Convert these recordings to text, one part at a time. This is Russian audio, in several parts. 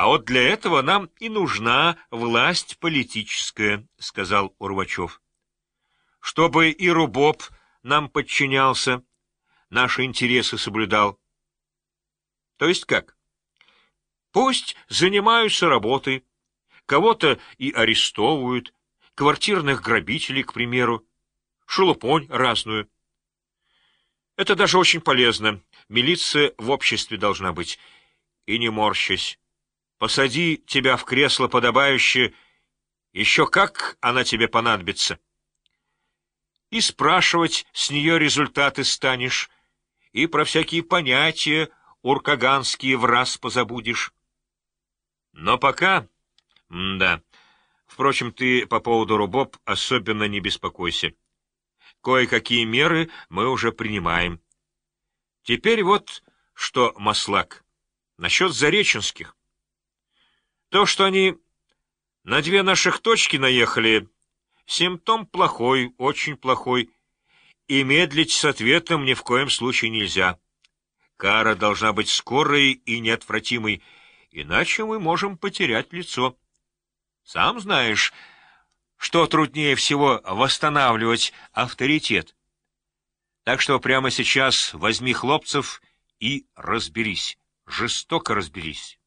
А вот для этого нам и нужна власть политическая, — сказал Урвачев. Чтобы и Рубоб нам подчинялся, наши интересы соблюдал. То есть как? Пусть занимаются работой, кого-то и арестовывают, квартирных грабителей, к примеру, шелупонь разную. Это даже очень полезно. Милиция в обществе должна быть. И не морщись. Посади тебя в кресло подобающее, еще как она тебе понадобится. И спрашивать с нее результаты станешь, и про всякие понятия уркаганские в раз позабудешь. Но пока... М да. Впрочем, ты по поводу рубоб особенно не беспокойся. Кое-какие меры мы уже принимаем. Теперь вот что, Маслак, насчет Зареченских. То, что они на две наших точки наехали, симптом плохой, очень плохой, и медлить с ответом ни в коем случае нельзя. Кара должна быть скорой и неотвратимой, иначе мы можем потерять лицо. Сам знаешь, что труднее всего восстанавливать авторитет. Так что прямо сейчас возьми хлопцев и разберись, жестоко разберись.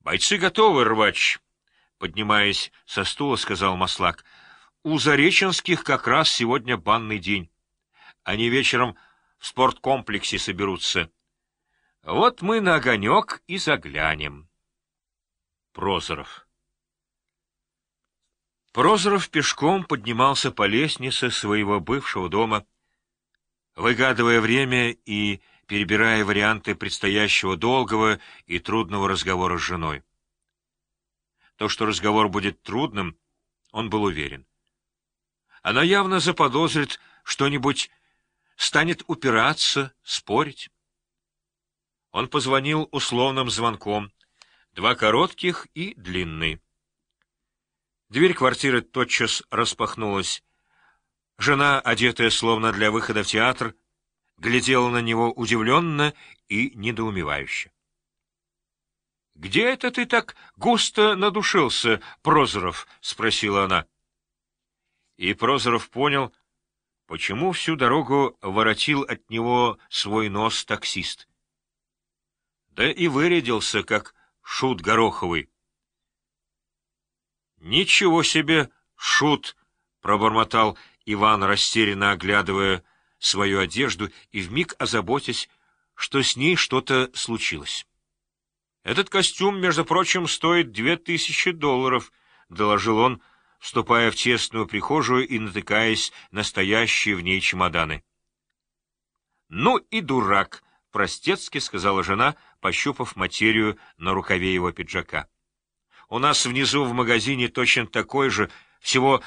Бойцы готовы, рвач, поднимаясь со стула, сказал Маслак. У Зареченских как раз сегодня банный день. Они вечером в спорткомплексе соберутся. Вот мы на огонек и заглянем. Прозоров Прозоров пешком поднимался по лестнице своего бывшего дома, выгадывая время и перебирая варианты предстоящего долгого и трудного разговора с женой. То, что разговор будет трудным, он был уверен. Она явно заподозрит что-нибудь, станет упираться, спорить. Он позвонил условным звонком, два коротких и длинный. Дверь квартиры тотчас распахнулась. Жена, одетая словно для выхода в театр, глядела на него удивленно и недоумевающе. — Где это ты так густо надушился, Прозоров? — спросила она. И Прозоров понял, почему всю дорогу воротил от него свой нос таксист. Да и вырядился, как шут Гороховый. — Ничего себе, шут! — пробормотал Иван, растерянно оглядывая свою одежду и вмиг озаботясь, что с ней что-то случилось. «Этот костюм, между прочим, стоит две тысячи долларов», — доложил он, вступая в тесную прихожую и натыкаясь на стоящие в ней чемоданы. «Ну и дурак», — простецки сказала жена, пощупав материю на рукаве его пиджака. «У нас внизу в магазине точно такой же, всего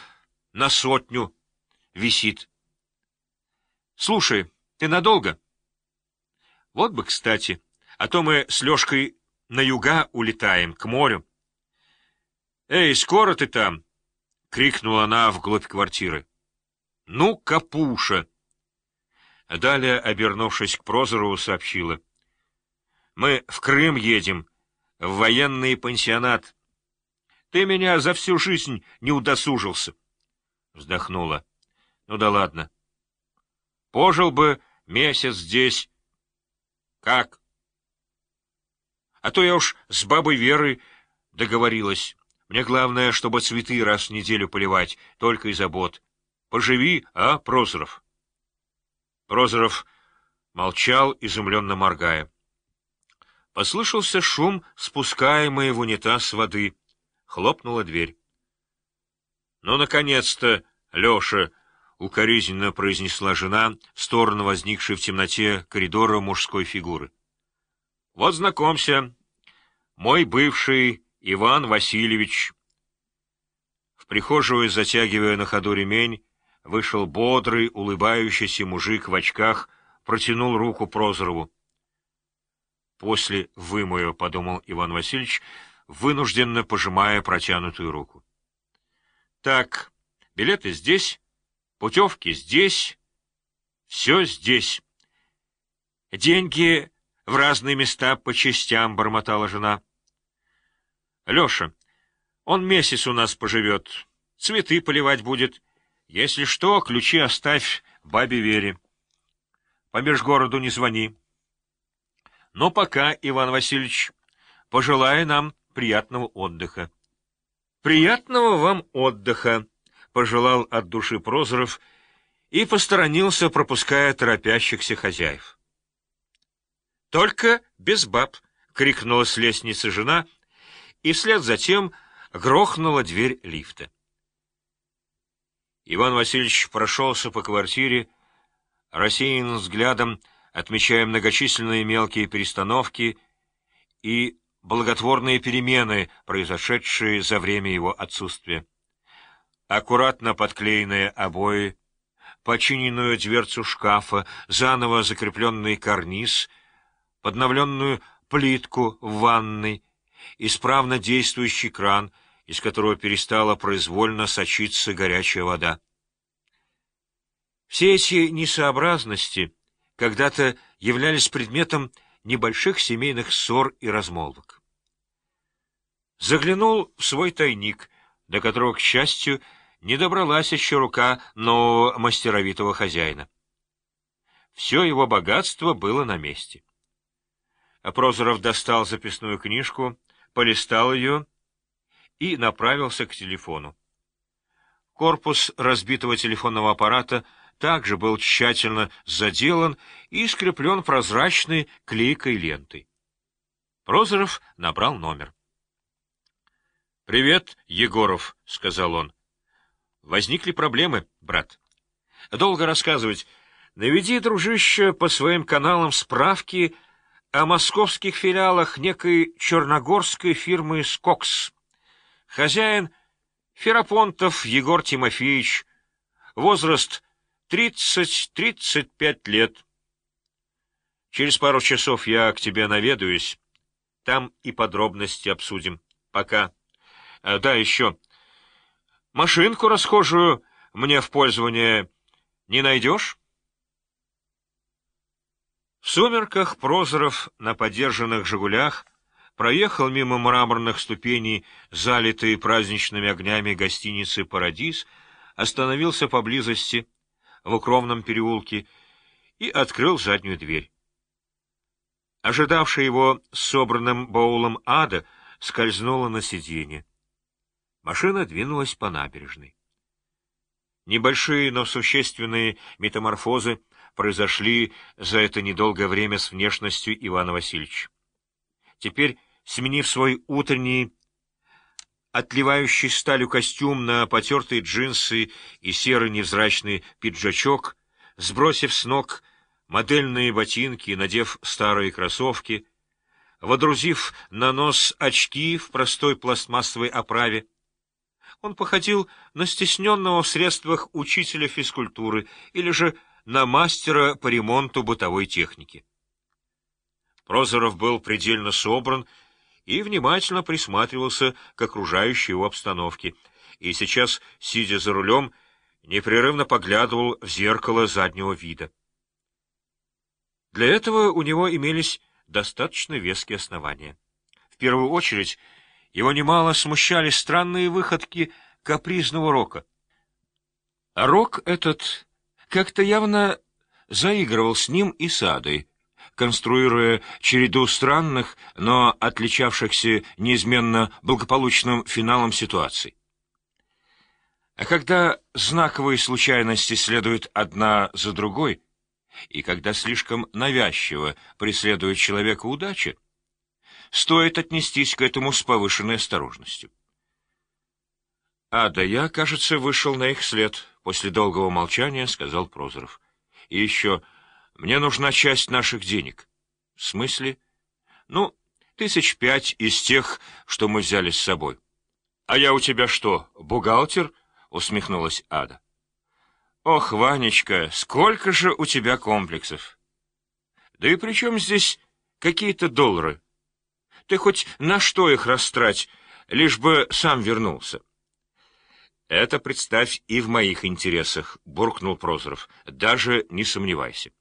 на сотню висит». Слушай, ты надолго? Вот бы кстати, а то мы с Лешкой на юга улетаем, к морю. Эй, скоро ты там? — крикнула она вглубь квартиры. — Ну, капуша! Далее, обернувшись к Прозорову, сообщила. — Мы в Крым едем, в военный пансионат. Ты меня за всю жизнь не удосужился. Вздохнула. — Ну да ладно. Пожил бы месяц здесь. Как? А то я уж с бабой Верой договорилась. Мне главное, чтобы цветы раз в неделю поливать, только и забот. Поживи, а, Прозоров? Прозоров молчал, изумленно моргая. Послышался шум, спускаемый в унитаз воды. Хлопнула дверь. — Ну, наконец-то, Леша! — укоризненно произнесла жена в сторону возникшей в темноте коридора мужской фигуры. — Вот знакомься, мой бывший Иван Васильевич. В прихожую, затягивая на ходу ремень, вышел бодрый, улыбающийся мужик в очках, протянул руку Прозорову. «После вымою», — подумал Иван Васильевич, вынужденно пожимая протянутую руку. «Так, билеты здесь?» Путевки здесь, все здесь. Деньги в разные места по частям, — бормотала жена. Леша, он месяц у нас поживет, цветы поливать будет. Если что, ключи оставь бабе Вере. По межгороду не звони. Но пока, Иван Васильевич, пожелаю нам приятного отдыха. Приятного вам отдыха, пожелал от души Прозоров и посторонился, пропуская торопящихся хозяев. Только без баб, крикнула с лестницы жена, и вслед за тем грохнула дверь лифта. Иван Васильевич прошелся по квартире, рассеянным взглядом отмечая многочисленные мелкие перестановки и благотворные перемены, произошедшие за время его отсутствия. Аккуратно подклеенные обои, починенную дверцу шкафа, заново закрепленный карниз, подновленную плитку в ванной, исправно действующий кран, из которого перестала произвольно сочиться горячая вода. Все эти несообразности когда-то являлись предметом небольших семейных ссор и размолвок. Заглянул в свой тайник, до которого, к счастью, не добралась еще рука нового мастеровитого хозяина. Все его богатство было на месте. Прозоров достал записную книжку, полистал ее и направился к телефону. Корпус разбитого телефонного аппарата также был тщательно заделан и скреплен прозрачной клейкой лентой. Прозоров набрал номер. — Привет, Егоров, — сказал он. — Возникли проблемы, брат. Долго рассказывать. Наведи, дружище, по своим каналам справки о московских филиалах некой черногорской фирмы «Скокс». Хозяин — Ферапонтов Егор Тимофеевич. Возраст — тридцать-тридцать пять лет. Через пару часов я к тебе наведаюсь. Там и подробности обсудим. Пока. А, да, еще. Машинку расхожую мне в пользование не найдешь? В сумерках Прозоров на подержанных «Жигулях» проехал мимо мраморных ступеней, залитой праздничными огнями гостиницы «Парадис», остановился поблизости, в укромном переулке, и открыл заднюю дверь. Ожидавшая его собранным баулом ада скользнула на сиденье. Машина двинулась по набережной. Небольшие, но существенные метаморфозы произошли за это недолгое время с внешностью Ивана Васильевича. Теперь, сменив свой утренний, отливающий сталью костюм на потертые джинсы и серый невзрачный пиджачок, сбросив с ног модельные ботинки и надев старые кроссовки, водрузив на нос очки в простой пластмассовой оправе, он походил на стесненного в средствах учителя физкультуры или же на мастера по ремонту бытовой техники. Прозоров был предельно собран и внимательно присматривался к окружающей его обстановке, и сейчас, сидя за рулем, непрерывно поглядывал в зеркало заднего вида. Для этого у него имелись достаточно веские основания. В первую очередь, его немало смущали странные выходки капризного рока. Рок этот как-то явно заигрывал с ним и Садой, конструируя череду странных, но отличавшихся неизменно благополучным финалом ситуаций. А когда знаковые случайности следуют одна за другой, и когда слишком навязчиво преследует человека удача, стоит отнестись к этому с повышенной осторожностью. «А, да я, кажется, вышел на их след», — после долгого молчания сказал Прозоров. «И еще, мне нужна часть наших денег». «В смысле?» «Ну, тысяч пять из тех, что мы взяли с собой». «А я у тебя что, бухгалтер?» — усмехнулась Ада. «Ох, Ванечка, сколько же у тебя комплексов!» «Да и при чем здесь какие-то доллары?» Ты хоть на что их растрать, лишь бы сам вернулся. Это, представь, и в моих интересах, — буркнул Прозоров. Даже не сомневайся.